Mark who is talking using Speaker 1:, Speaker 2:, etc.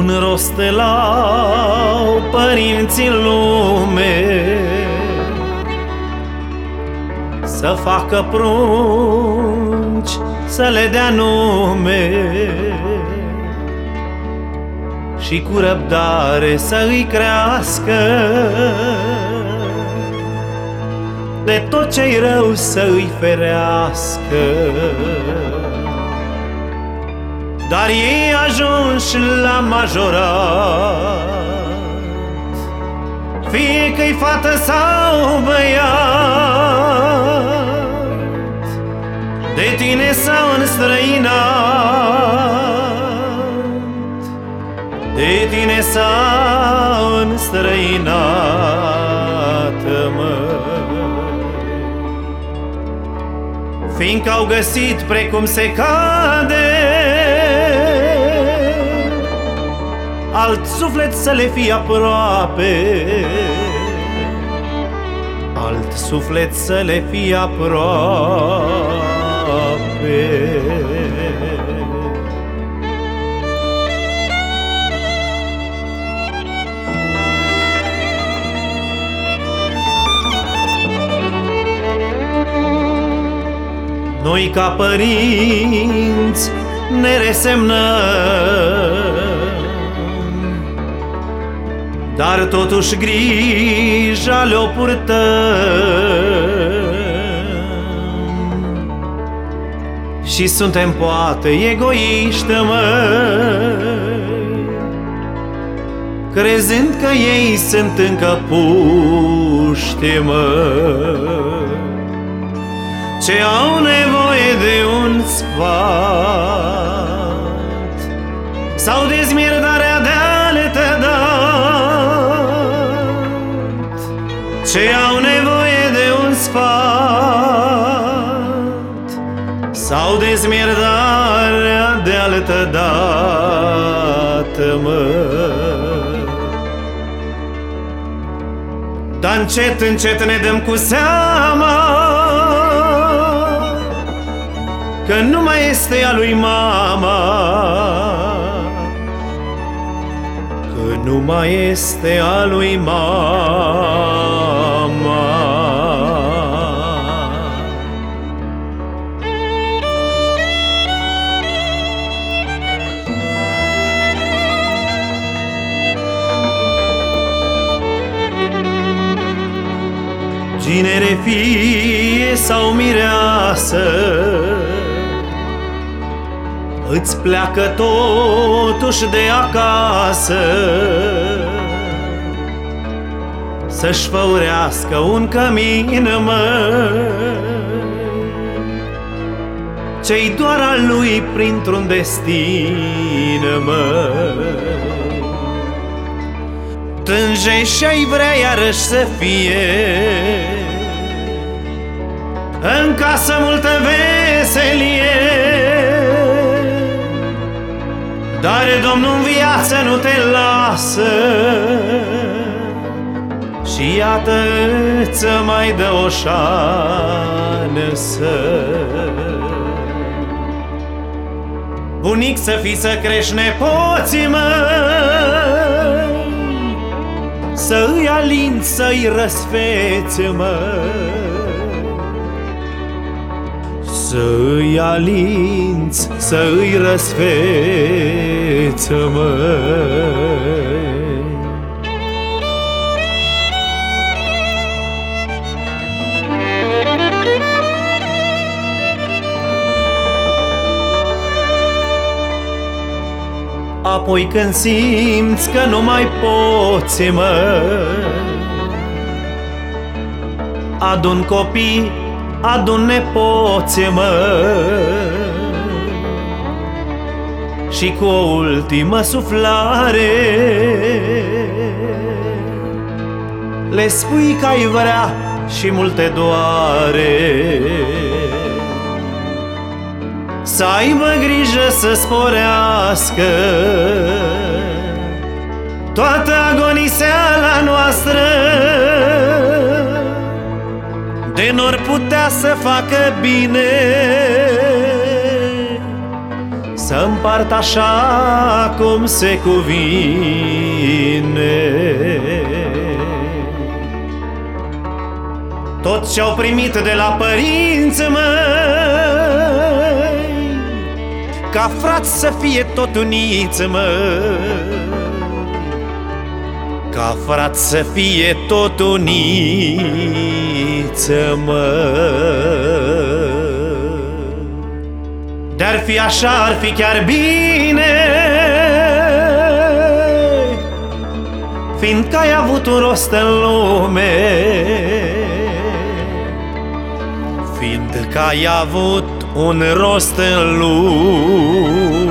Speaker 1: Un rost la părinții în lume. Să facă prunci, să le dea nume. Și cu răbdare să îi crească. De tot ce-i rău să îi ferească dar ei ajunși la majorat. Fie că-i fată sau băiat De tine sau înstrăinat. De tine sau înstrăinat, mă. Fiindcă au găsit precum se cade alt suflet să le fie aproape. Alt suflet să le fie aproape. Noi ca părinți ne resemnăm dar totuși grija le-o purtăm. Și suntem poate egoiști, mă Crezând că ei sunt încă puști, mă. Ce au nevoie de un sfat Sau de zmirdarea de Ce au nevoie de un sfat? Sau de smierdarea de altă dată, mă. Dar încet, încet ne dăm cu seama Că nu mai este a lui mama Că nu mai este a lui mama fie sau mireasă. Îți pleacă totuși de acasă. Să-și făurească un cămin, mă. Ce-i doar al lui printr-un destin, mă. Tânje și-ai vrea iarăși să fie În casă multă veselie. Dar Domnul în viață nu te lasă. Și iată ți mai dă o șansă. Bunic să fii să crești nepoții măi să-i alin, să-i răsfețe, mă Să-i alinți, să-i răsfețe, mă. Apoi când simți că nu mai poți, mă Adun copii, adun nepoți, mă. Și cu o ultimă suflare Le spui că ai vrea și multe doare. Să aibă grijă să sporească Toată agoniseala noastră De nor putea să facă bine. Să împart așa cum se cuvine. Tot ce-au primit de la părinți măi Ca frați să fie tot uniți măi ca frați să fie tot uniți, mă. Dar fi așa, ar fi chiar bine. Fiindcă ai avut un rost în lume. Fiindcă ai avut un rost în lume